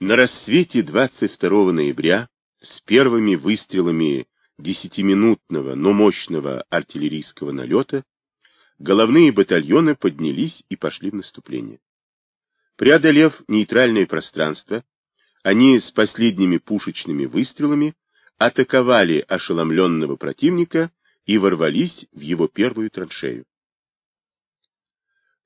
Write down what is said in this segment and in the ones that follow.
На рассвете 22 ноября с первыми выстрелами десятиминутного, но мощного артиллерийского налета головные батальоны поднялись и пошли в наступление. Преодолев нейтральное пространство, они с последними пушечными выстрелами атаковали ошеломленного противника и ворвались в его первую траншею.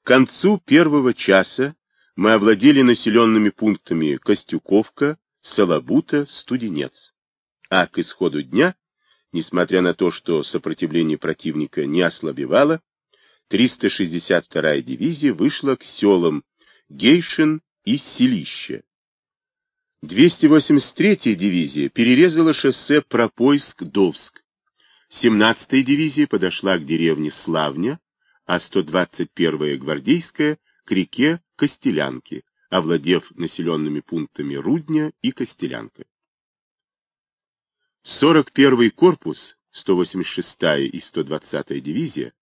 К концу первого часа мы овладели населенными пунктами Костюковка, Солобута, Студенец. А к исходу дня, несмотря на то, что сопротивление противника не ослабевало, 362-я дивизия вышла к селам Гейшин и Селище. 283-я дивизия перерезала шоссе Пропойск-Довск. 17-я дивизия подошла к деревне Славня, а 121-я гвардейская к реке Костелянки, овладев населенными пунктами Рудня и Костелянка. 41-й корпус, 186-я и 120-я дивизия,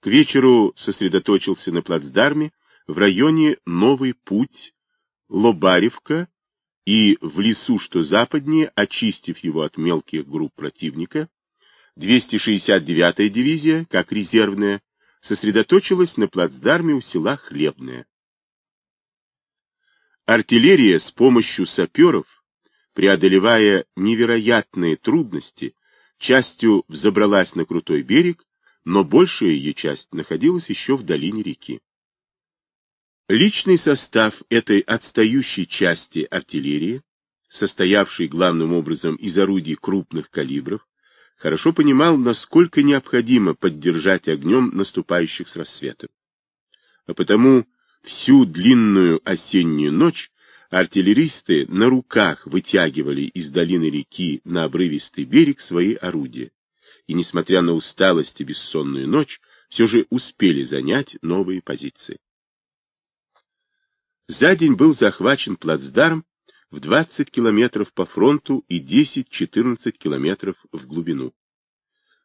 к вечеру сосредоточился на плацдарме в районе Новый Путь, Лобаревка и в лесу, что западнее, очистив его от мелких групп противника, 269-я дивизия, как резервная, сосредоточилась на плацдарме у села Хлебное. Артиллерия с помощью саперов, преодолевая невероятные трудности, частью взобралась на крутой берег, но большая ее часть находилась еще в долине реки. Личный состав этой отстающей части артиллерии, состоявшей главным образом из орудий крупных калибров, хорошо понимал, насколько необходимо поддержать огнем наступающих с рассветом. А потому всю длинную осеннюю ночь артиллеристы на руках вытягивали из долины реки на обрывистый берег свои орудия, и, несмотря на усталость и бессонную ночь, все же успели занять новые позиции. За день был захвачен плацдарм в 20 километров по фронту и 10-14 километров в глубину.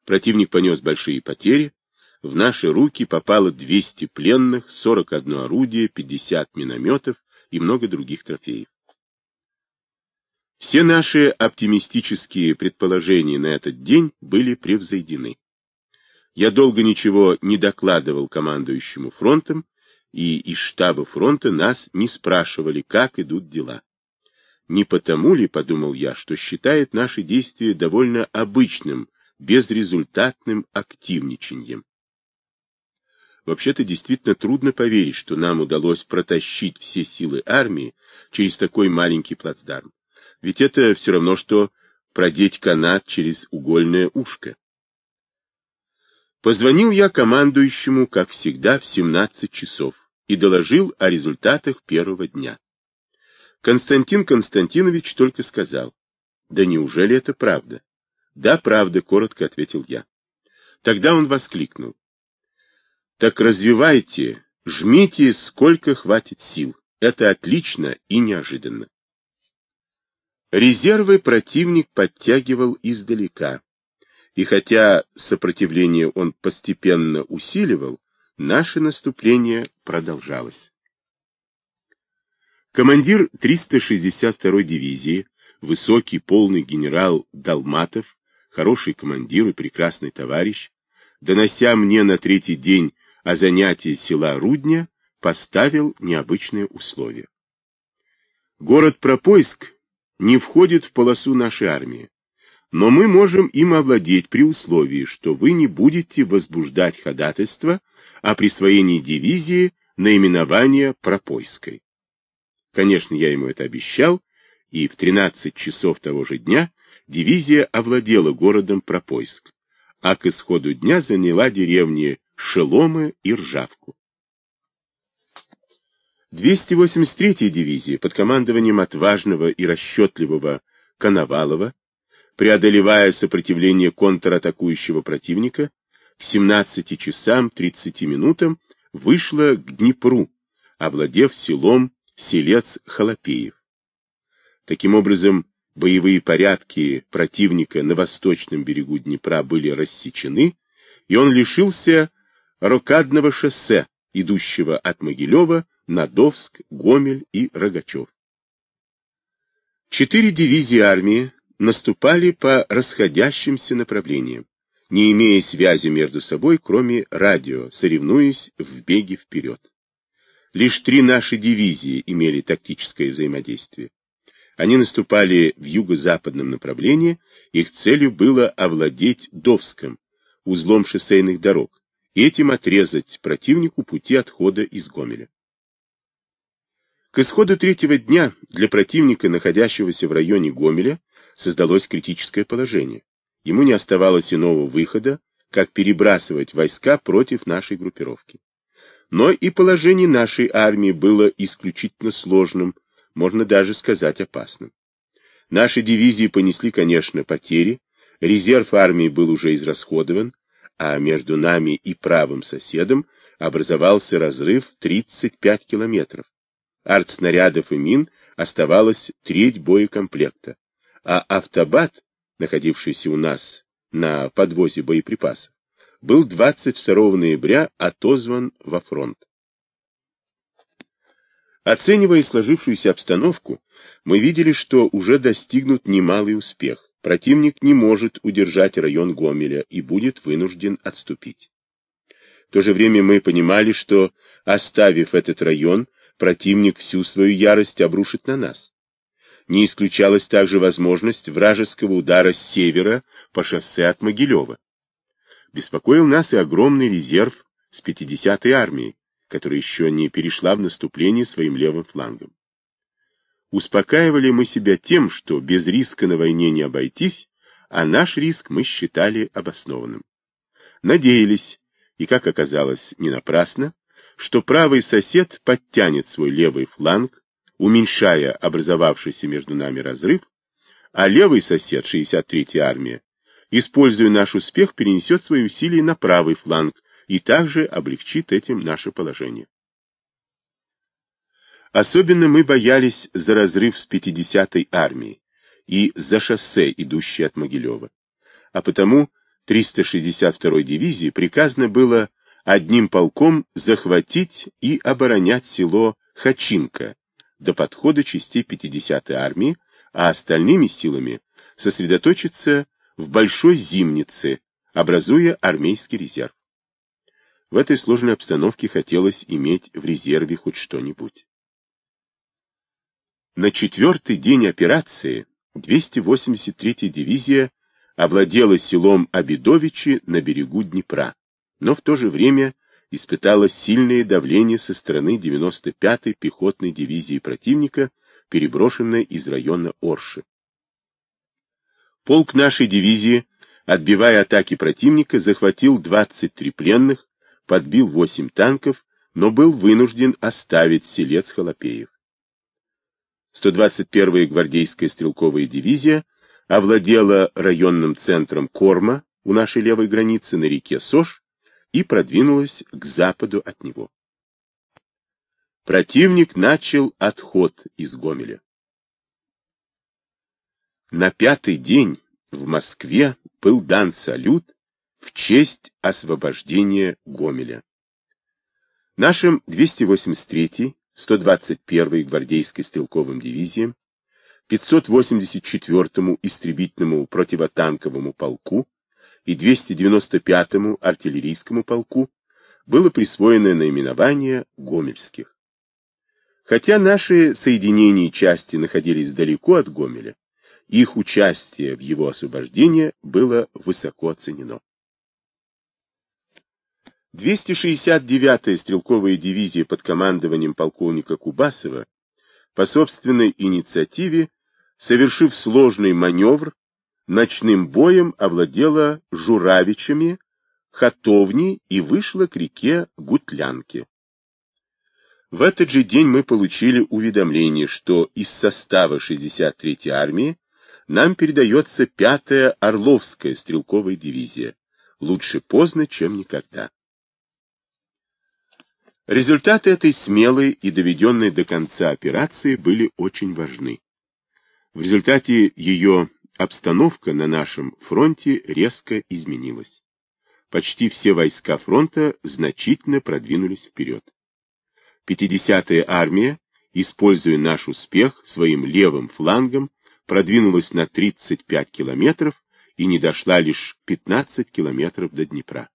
Противник понес большие потери, в наши руки попало 200 пленных, 41 орудие, 50 минометов и много других трофеев. Все наши оптимистические предположения на этот день были превзойдены. Я долго ничего не докладывал командующему фронтом, и из штаба фронта нас не спрашивали, как идут дела. Не потому ли, подумал я, что считает наши действия довольно обычным, безрезультатным активничанием? Вообще-то действительно трудно поверить, что нам удалось протащить все силы армии через такой маленький плацдарм. Ведь это все равно, что продеть канат через угольное ушко. Позвонил я командующему, как всегда, в 17 часов и доложил о результатах первого дня. Константин Константинович только сказал, «Да неужели это правда?» «Да, правда», — коротко ответил я. Тогда он воскликнул. «Так развивайте, жмите, сколько хватит сил. Это отлично и неожиданно». Резервы противник подтягивал издалека, и хотя сопротивление он постепенно усиливал, наше наступление продолжалось. Командир 362-й дивизии, высокий полный генерал Далматов, хороший командир и прекрасный товарищ, донося мне на третий день о занятии села Рудня, поставил необычные условия. Город Пропойск не входит в полосу нашей армии, но мы можем им овладеть при условии, что вы не будете возбуждать ходатайство о присвоении дивизии наименования Пропойской. Конечно, я ему это обещал, и в 13 часов того же дня дивизия овладела городом Пропойск, а к исходу дня заняла деревни Шеломы и Ржавку. 283-я дивизия под командованием отважного и расчетливого Коновалова, преодолевая сопротивление контратакующего противника, к 17 часам 30 минутам вышла к Днепру, овладев селом селец Холопеев. Таким образом, боевые порядки противника на восточном берегу Днепра были рассечены, и он лишился рокадного шоссе, идущего от Могилева на Довск, Гомель и Рогачев. Четыре дивизии армии наступали по расходящимся направлениям, не имея связи между собой, кроме радио, соревнуясь в беге вперед. Лишь три наши дивизии имели тактическое взаимодействие. Они наступали в юго-западном направлении, их целью было овладеть Довском, узлом шоссейных дорог, и этим отрезать противнику пути отхода из Гомеля. К исходу третьего дня для противника, находящегося в районе Гомеля, создалось критическое положение. Ему не оставалось иного выхода, как перебрасывать войска против нашей группировки. Но и положение нашей армии было исключительно сложным, можно даже сказать опасным. Наши дивизии понесли, конечно, потери, резерв армии был уже израсходован, а между нами и правым соседом образовался разрыв 35 километров. Артснарядов и мин оставалось треть боекомплекта, а автобат, находившийся у нас на подвозе боеприпасов, был 22 ноября отозван во фронт. Оценивая сложившуюся обстановку, мы видели, что уже достигнут немалый успех. Противник не может удержать район Гомеля и будет вынужден отступить. В то же время мы понимали, что, оставив этот район, противник всю свою ярость обрушит на нас. Не исключалась также возможность вражеского удара с севера по шоссе от Могилева. Беспокоил нас и огромный резерв с 50-й армией, которая еще не перешла в наступление своим левым флангом. Успокаивали мы себя тем, что без риска на войне не обойтись, а наш риск мы считали обоснованным. Надеялись, и, как оказалось, не напрасно, что правый сосед подтянет свой левый фланг, уменьшая образовавшийся между нами разрыв, а левый сосед, 63-я армия, используя наш успех, перенесет свои усилия на правый фланг, и также облегчит этим наше положение. Особенно мы боялись за разрыв с 50-й армией и за шоссе, идущее от Могилева. А потому 362-й дивизии приказано было одним полком захватить и оборонять село Хачинка до подхода частей 50-й армии, а остальными силами сосредоточиться в Большой Зимнице, образуя армейский резерв. В этой сложной обстановке хотелось иметь в резерве хоть что-нибудь. На четвертый день операции 283-я дивизия овладела селом Абидовичи на берегу Днепра, но в то же время испытала сильное давление со стороны 95-й пехотной дивизии противника, переброшенной из района Орши. Полк нашей дивизии, отбивая атаки противника, захватил 23 пленных, подбил восемь танков, но был вынужден оставить селец Холопеев. 121-я гвардейская стрелковая дивизия овладела районным центром Корма у нашей левой границы на реке Сош и продвинулась к западу от него. Противник начал отход из Гомеля. На пятый день в Москве был дан салют в честь освобождения Гомеля. Нашим 283-й, 121-й гвардейской стрелковым дивизиям, 584-му истребительному противотанковому полку и 295-му артиллерийскому полку было присвоено наименование Гомельских. Хотя наши соединения и части находились далеко от Гомеля, их участие в его освобождении было высоко оценено. 269-я стрелковая дивизия под командованием полковника Кубасова по собственной инициативе, совершив сложный маневр, ночным боем овладела Журавичами, Хатовни и вышла к реке Гутлянке. В этот же день мы получили уведомление, что из состава 63-й армии нам передается 5-я Орловская стрелковая дивизия. Лучше поздно, чем никогда. Результаты этой смелой и доведенной до конца операции были очень важны. В результате ее обстановка на нашем фронте резко изменилась. Почти все войска фронта значительно продвинулись вперед. 50-я армия, используя наш успех своим левым флангом, продвинулась на 35 километров и не дошла лишь 15 километров до Днепра.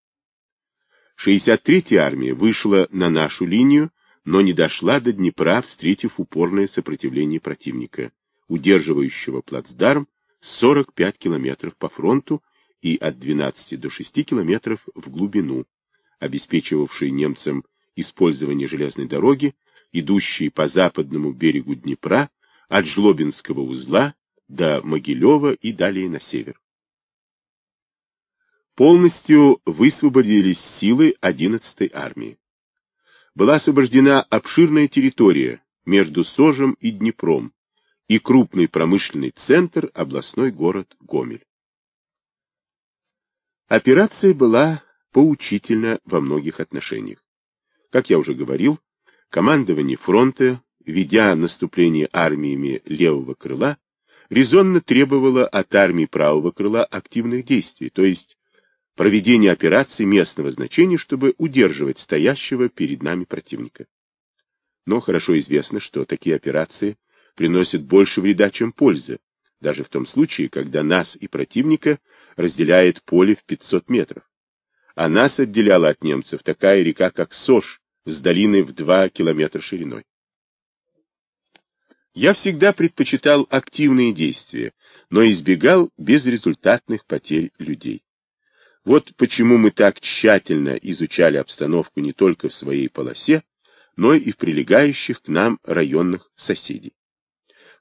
63-я армия вышла на нашу линию, но не дошла до Днепра, встретив упорное сопротивление противника, удерживающего плацдарм 45 километров по фронту и от 12 до 6 километров в глубину, обеспечивавший немцам использование железной дороги, идущей по западному берегу Днепра от Жлобинского узла до Могилева и далее на север. Полностью высвободились силы 11-й армии. Была освобождена обширная территория между Сожем и Днепром и крупный промышленный центр, областной город Гомель. Операция была поучительна во многих отношениях. Как я уже говорил, командование фронта, ведя наступление армиями левого крыла, резонно требовало от армии правого крыла активных действий, то есть проведения операций местного значения, чтобы удерживать стоящего перед нами противника. Но хорошо известно, что такие операции приносят больше вреда, чем пользы, даже в том случае, когда нас и противника разделяет поле в 500 метров а нас отделяла от немцев такая река, как Сош, с долиной в 2 километра шириной. Я всегда предпочитал активные действия, но избегал безрезультатных потерь людей. Вот почему мы так тщательно изучали обстановку не только в своей полосе, но и в прилегающих к нам районных соседей.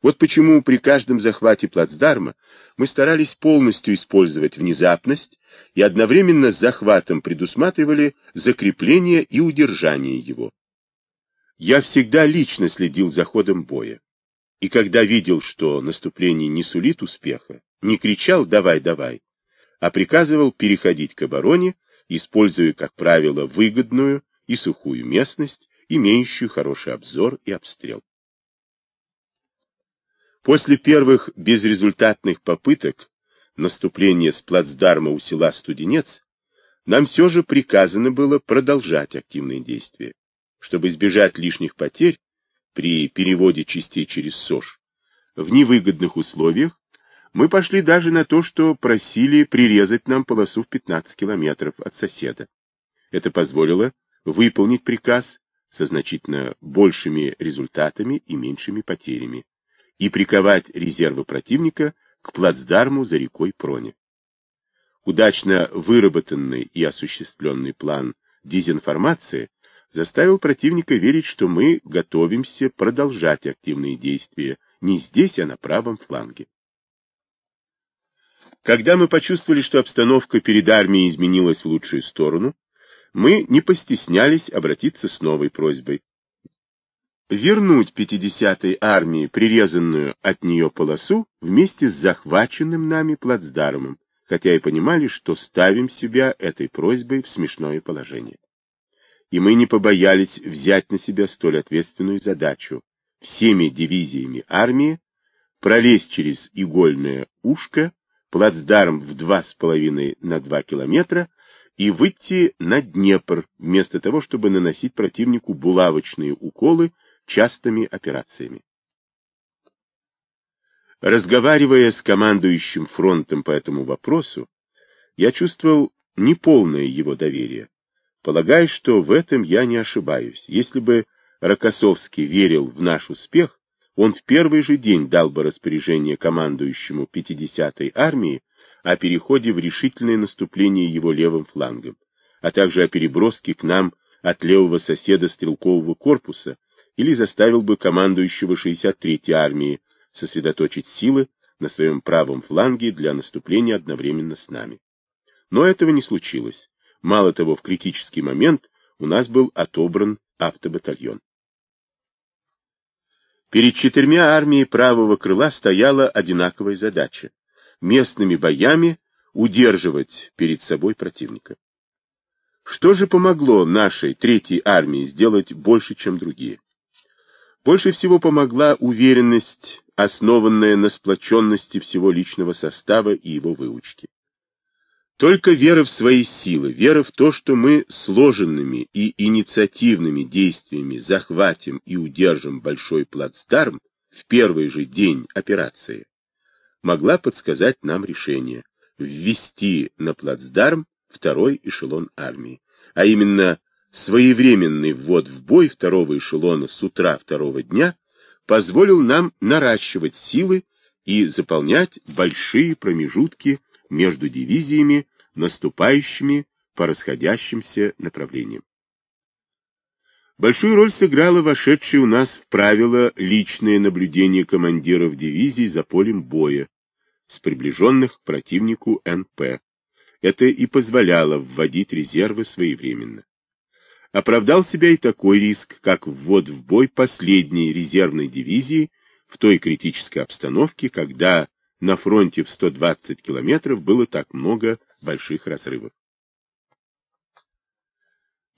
Вот почему при каждом захвате плацдарма мы старались полностью использовать внезапность и одновременно с захватом предусматривали закрепление и удержание его. Я всегда лично следил за ходом боя. И когда видел, что наступление не сулит успеха, не кричал «давай, давай», а приказывал переходить к обороне, используя, как правило, выгодную и сухую местность, имеющую хороший обзор и обстрел. После первых безрезультатных попыток наступления с плацдарма у села Студенец нам все же приказано было продолжать активные действия, чтобы избежать лишних потерь при переводе частей через СОЖ. В невыгодных условиях мы пошли даже на то, что просили прирезать нам полосу в 15 километров от соседа. Это позволило выполнить приказ со значительно большими результатами и меньшими потерями и приковать резервы противника к плацдарму за рекой Проне. Удачно выработанный и осуществленный план дезинформации заставил противника верить, что мы готовимся продолжать активные действия не здесь, а на правом фланге. Когда мы почувствовали, что обстановка перед армией изменилась в лучшую сторону, мы не постеснялись обратиться с новой просьбой вернуть 50-й армии прирезанную от нее полосу вместе с захваченным нами плацдармом, хотя и понимали, что ставим себя этой просьбой в смешное положение. И мы не побоялись взять на себя столь ответственную задачу всеми дивизиями армии пролезть через игольное ушко, плацдарм в два с половиной на два километра и выйти на Днепр, вместо того, чтобы наносить противнику булавочные уколы частыми операциями. Разговаривая с командующим фронтом по этому вопросу, я чувствовал неполное его доверие, полагая, что в этом я не ошибаюсь. Если бы Рокоссовский верил в наш успех, он в первый же день дал бы распоряжение командующему 50-й армии о переходе в решительное наступление его левым флангом, а также о переброске к нам от левого соседа стрелкового корпуса, или заставил бы командующего 63-й армии сосредоточить силы на своем правом фланге для наступления одновременно с нами. Но этого не случилось. Мало того, в критический момент у нас был отобран автобатальон. Перед четырьмя армией правого крыла стояла одинаковая задача – местными боями удерживать перед собой противника. Что же помогло нашей третьей армии сделать больше, чем другие? Больше всего помогла уверенность, основанная на сплоченности всего личного состава и его выучки. Только вера в свои силы, вера в то, что мы сложенными и инициативными действиями захватим и удержим большой плацдарм в первый же день операции, могла подсказать нам решение ввести на плацдарм второй эшелон армии, а именно своевременный ввод в бой второго эшелона с утра второго дня позволил нам наращивать силы и заполнять большие промежутки между дивизиями, наступающими по расходящимся направлениям. Большую роль сыграло вошедшее у нас в правило личное наблюдение командиров дивизий за полем боя с приближенных к противнику НП. Это и позволяло вводить резервы своевременно. Оправдал себя и такой риск, как ввод в бой последней резервной дивизии в той критической обстановке, когда на фронте в 120 километров было так много больших разрывов.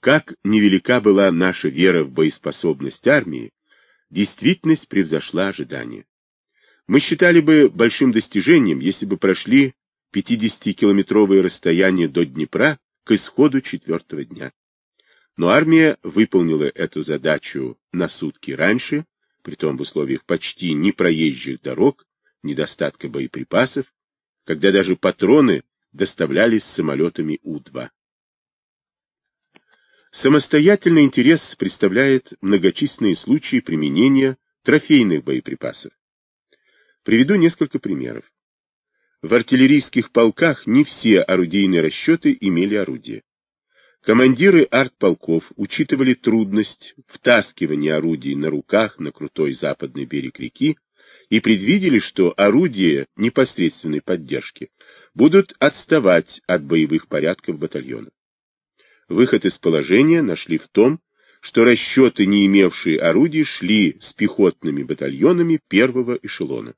Как невелика была наша вера в боеспособность армии, действительность превзошла ожидания. Мы считали бы большим достижением, если бы прошли 50-километровое расстояние до Днепра к исходу четвертого дня. Но армия выполнила эту задачу на сутки раньше, притом в условиях почти непроезжих дорог, недостатка боеприпасов, когда даже патроны доставлялись самолетами У-2. Самостоятельный интерес представляет многочисленные случаи применения трофейных боеприпасов. Приведу несколько примеров. В артиллерийских полках не все орудийные расчеты имели орудия. Командиры артполков учитывали трудность втаскивания орудий на руках на крутой западный берег реки и предвидели, что орудия непосредственной поддержки будут отставать от боевых порядков батальона. Выход из положения нашли в том, что расчеты, не имевшие орудий, шли с пехотными батальонами первого эшелона.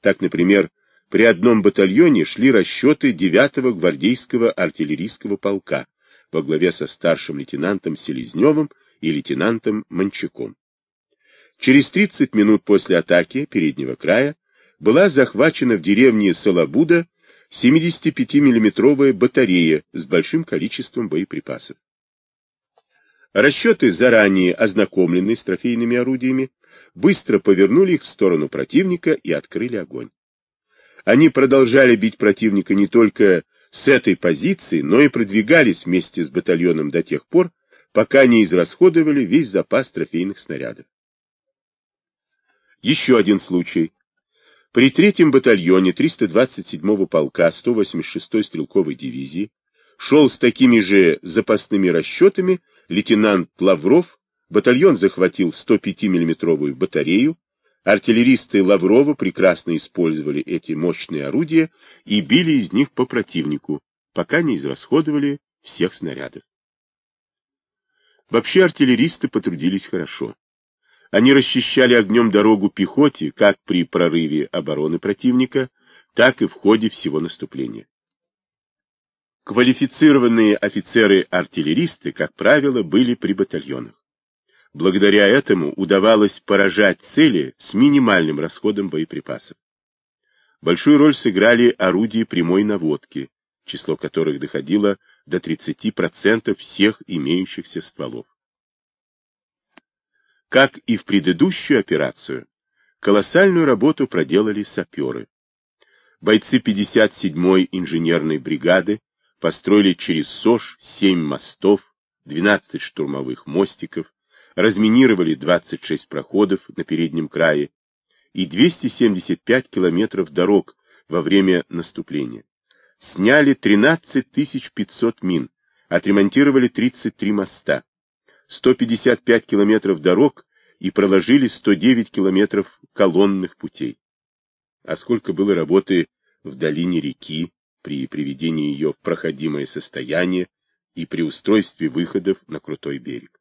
Так, например, при одном батальоне шли расчеты 9-го гвардейского артиллерийского полка во главе со старшим лейтенантом Селезневым и лейтенантом Манчаком. Через 30 минут после атаки переднего края была захвачена в деревне Салабуда 75-миллиметровая батарея с большим количеством боеприпасов. Расчеты, заранее ознакомленные с трофейными орудиями, быстро повернули их в сторону противника и открыли огонь. Они продолжали бить противника не только с этой позиции, но и продвигались вместе с батальоном до тех пор, пока не израсходовали весь запас трофейных снарядов. Еще один случай. При третьем батальоне 327-го полка 186-й стрелковой дивизии шел с такими же запасными расчетами лейтенант Лавров, батальон захватил 105 миллиметровую батарею, артиллеристы Лаврова прекрасно использовали эти мощные орудия и били из них по противнику, пока не израсходовали всех снарядов. Вообще артиллеристы потрудились хорошо. Они расчищали огнем дорогу пехоте как при прорыве обороны противника, так и в ходе всего наступления. Квалифицированные офицеры-артиллеристы, как правило, были при батальонах. Благодаря этому удавалось поражать цели с минимальным расходом боеприпасов. Большую роль сыграли орудия прямой наводки, число которых доходило до 30% всех имеющихся стволов. Как и в предыдущую операцию, колоссальную работу проделали саперы. Бойцы 57-й инженерной бригады построили через СОЖ 7 мостов, 12 штурмовых мостиков, разминировали 26 проходов на переднем крае и 275 километров дорог во время наступления. Сняли 13 500 мин, отремонтировали 33 моста. 155 километров дорог и проложили 109 километров колонных путей. А сколько было работы в долине реки при приведении ее в проходимое состояние и при устройстве выходов на крутой берег.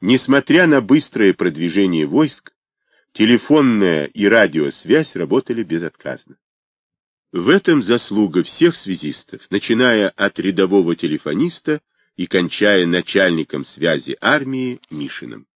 Несмотря на быстрое продвижение войск, телефонная и радиосвязь работали безотказно. В этом заслуга всех связистов, начиная от рядового телефониста и кончая начальником связи армии Мишиным.